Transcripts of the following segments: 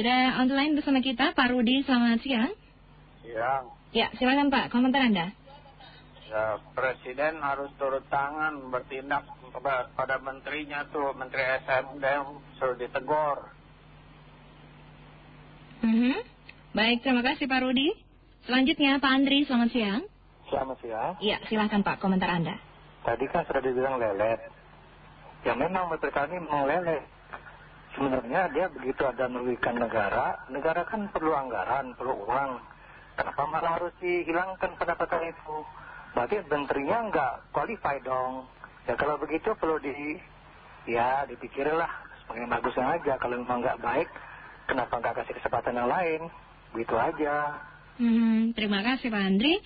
sudah on the line bersama kita Pak Rudi, selamat siang. Ya, Ya, silakan Pak, komentar Anda. ya Presiden harus turut tangan bertindak pada menterinya tuh, Menteri SMDM suruh ditegur. Mhm. Baik, terima kasih Pak Rudi. Selanjutnya Pak Andri, selamat siang. Selamat siang. Ya, silakan Pak, komentar Anda. Tadi kan sudah dibilang lelet. Ya memang Menteri kami mau lelet. Sebenarnya dia begitu ada merugikan negara, negara kan perlu anggaran, perlu uang. Kenapa malah harus dihilangkan pendapatan itu? Berarti menterinya nggak qualified dong. Ya kalau begitu perlu di, ya dipikirlah sebagai bagusnya aja. Kalau memang nggak baik, kenapa nggak kasih kesempatan yang lain? Begitu aja. Hmm, terima kasih Pak Andri.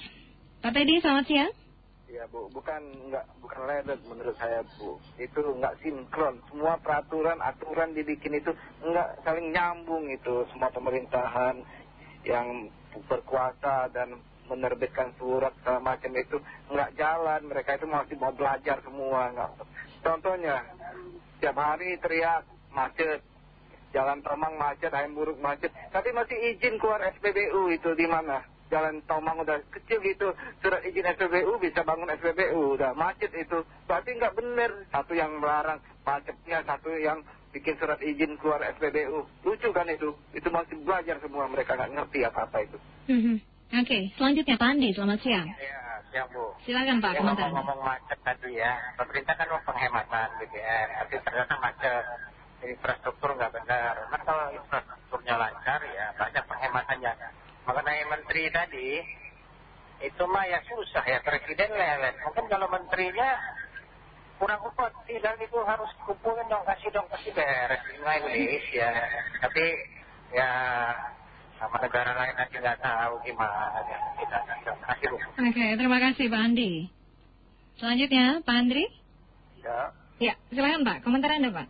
Pak Teddy, selamat siang. Ya Bu, bukan nggak bukan lelet menurut saya Bu. Itu nggak sinkron. Semua peraturan, aturan dibikin itu nggak saling nyambung itu. Semua pemerintahan yang berkuasa dan menerbitkan surat segala macam itu nggak jalan. Mereka itu masih mau belajar semua. Nggak. Contohnya, tiap hari teriak macet. Jalan Tomang macet, ayam buruk macet. Tapi masih izin keluar SPBU itu di mana? Jalan Tomang udah kecil gitu, surat izin SPBU bisa bangun SPBU, udah macet itu. Berarti nggak bener. Satu yang melarang macetnya, satu yang bikin surat izin keluar SPBU. Lucu kan itu? Itu masih belajar semua, mereka nggak ngerti apa-apa itu. Mhm. Oke, selanjutnya Pak Andi, selamat siang. Ya, siap Bu. Silakan Pak, Ya, komentar Anda. ngomong-ngomong macet tadi ya, pemerintah kan mau penghematan BBM, tapi ternyata macet. Infrastruktur nggak benar. Kan kalau infrastrukturnya lancar ya banyak penghematannya. Mengenai menteri tadi, itu mah ya susah ya, presiden lelet. Mungkin kalau menterinya kurang upeti dan itu harus kumpulin dong, kasih dong, pasti beres. Ini Indonesia. Tapi ya sama negara lain nanti nggak tahu gimana. Kita terima kasih Bu. Oke, terima kasih Pak Andi. Selanjutnya Pak Andri. Ya, Ya, silakan Pak, komentar Anda Pak.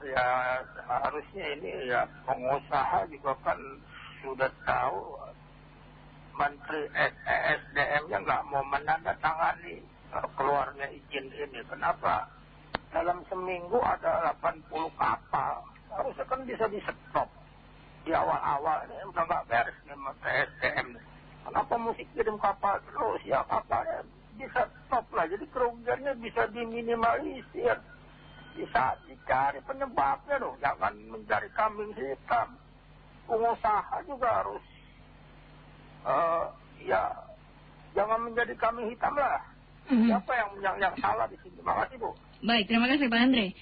ya harusnya ini ya pengusaha juga kan sudah tahu Menteri SDM-nya nggak mau menandatangani eh, keluarnya izin ini. Kenapa? Dalam seminggu ada 80 kapal. Harusnya kan bisa di stop. Di awal-awal ini udah nggak beres nih Menteri SDM. Kenapa mesti kirim kapal terus? Ya kapalnya bisa stop lah. Jadi kerugiannya bisa diminimalisir bisa dicari penyebabnya dong jangan mencari kambing hitam pengusaha juga harus eh ya jangan menjadi kambing hitam lah Mhm. siapa yang, yang yang salah di sini terima kasih bu Baik, terima kasih Pak Andre.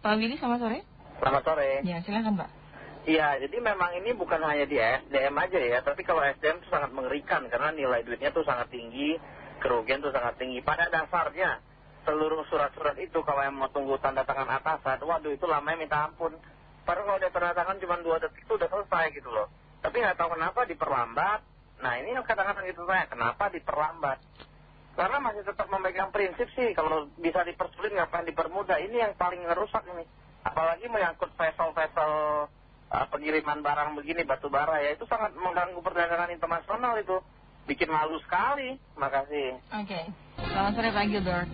Pak Willy, selamat sore. Selamat sore. Ya, silakan Pak. Iya, jadi memang ini bukan hanya di SDM aja ya, tapi kalau SDM itu sangat mengerikan karena nilai duitnya tuh sangat tinggi, kerugian tuh sangat tinggi. Pada dasarnya, seluruh surat-surat itu kalau yang mau tunggu tanda tangan atasan, waduh itu lamanya minta ampun. Padahal kalau dia tanda tangan cuma dua detik itu udah selesai gitu loh. Tapi nggak tahu kenapa diperlambat. Nah ini yang kadang-kadang itu saya, kenapa diperlambat? Karena masih tetap memegang prinsip sih, kalau bisa dipersulit ngapain dipermudah. Ini yang paling ngerusak ini. Apalagi menyangkut vessel-vessel uh, pengiriman barang begini, batu bara ya, itu sangat mengganggu perdagangan internasional itu. Bikin malu sekali. Makasih. Oke. Selamat sore Pak Gilbert.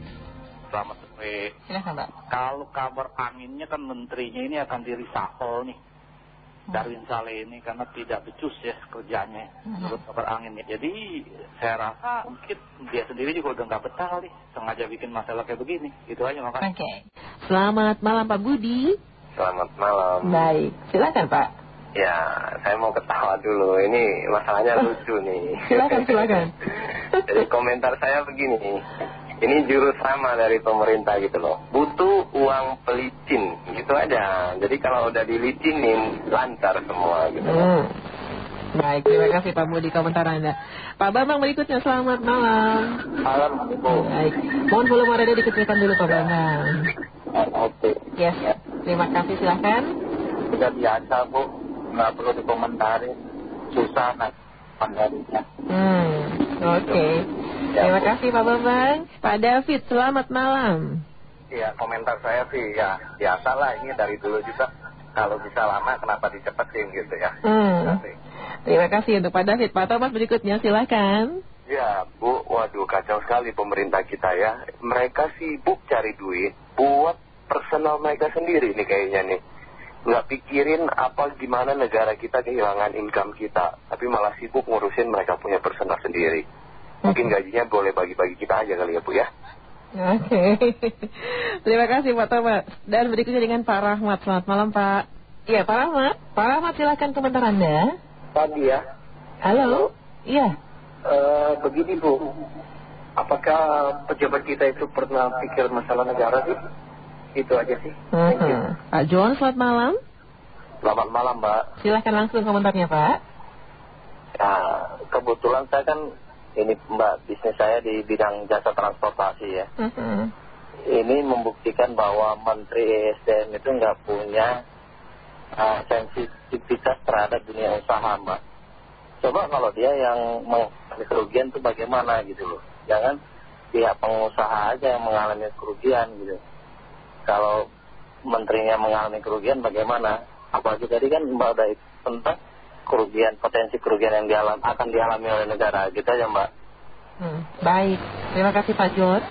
Selamat sore. Silakan Pak. Kalau kabar anginnya kan menterinya ini akan di reshuffle nih. Darwin Saleh ini karena tidak becus ya kerjanya menurut kabar anginnya. Jadi saya rasa mungkin dia sendiri juga udah nggak betah kali sengaja bikin masalah kayak begini. Itu aja makanya. Oke. Selamat malam Pak Budi. Selamat malam. Baik, silakan Pak. Ya, saya mau ketawa dulu. Ini masalahnya lucu nih. Silakan, silakan. Jadi komentar saya begini. Ini jurus sama dari pemerintah gitu loh. Butuh uang pelicin gitu aja. Jadi kalau udah dilicinin lancar semua gitu. Hmm. Baik, terima kasih Pak Budi komentar Anda. Pak Bambang berikutnya selamat malam. Malam Bu. Baik, mohon volume radio dikecilkan dulu Pak Bambang. Oke. Yes, terima kasih silahkan. Sudah biasa Bu. Nggak perlu dikomentari. Susah nak pandarinya. Hmm, oke. Terima kasih Pak Bambang. Pak David, selamat malam. Ya komentar saya sih ya biasalah ini dari dulu juga kalau bisa lama kenapa dicepetin gitu ya. Hmm. Kasih. Terima kasih untuk Pak David. Pak Thomas berikutnya silakan. Ya Bu, waduh kacau sekali pemerintah kita ya. Mereka sibuk cari duit buat personal mereka sendiri nih kayaknya nih. nggak pikirin apa gimana negara kita kehilangan income kita, tapi malah sibuk ngurusin mereka punya personal sendiri. Mungkin gajinya boleh bagi-bagi kita aja kali ya Bu ya. Oke. Terima kasih Pak Thomas. Dan berikutnya dengan Pak Rahmat. Selamat malam Pak. Iya Pak Rahmat. Pak Rahmat silakan komentar Anda. Pagi ya. Halo. Iya. Eh, begini Bu, apakah pejabat kita itu pernah pikir masalah negara sih? Itu aja sih. Thank you. Mhm. Pak John selamat malam. Selamat malam Mbak. Silakan langsung komentarnya Pak. Ya, kebetulan saya kan ini Mbak bisnis saya di bidang jasa transportasi ya. Ini membuktikan bahwa Menteri ESDM itu nggak punya uh, sensitivitas terhadap dunia usaha Mbak. Coba kalau dia yang mengalami kerugian itu bagaimana gitu loh. Jangan pihak pengusaha aja yang mengalami kerugian gitu. Kalau menterinya mengalami kerugian bagaimana? Apalagi tadi kan Mbak udah tentang kerugian, potensi kerugian yang dialam, akan dialami oleh negara. Gitu aja Mbak. Hmm, Baik. Terima kasih Pak John.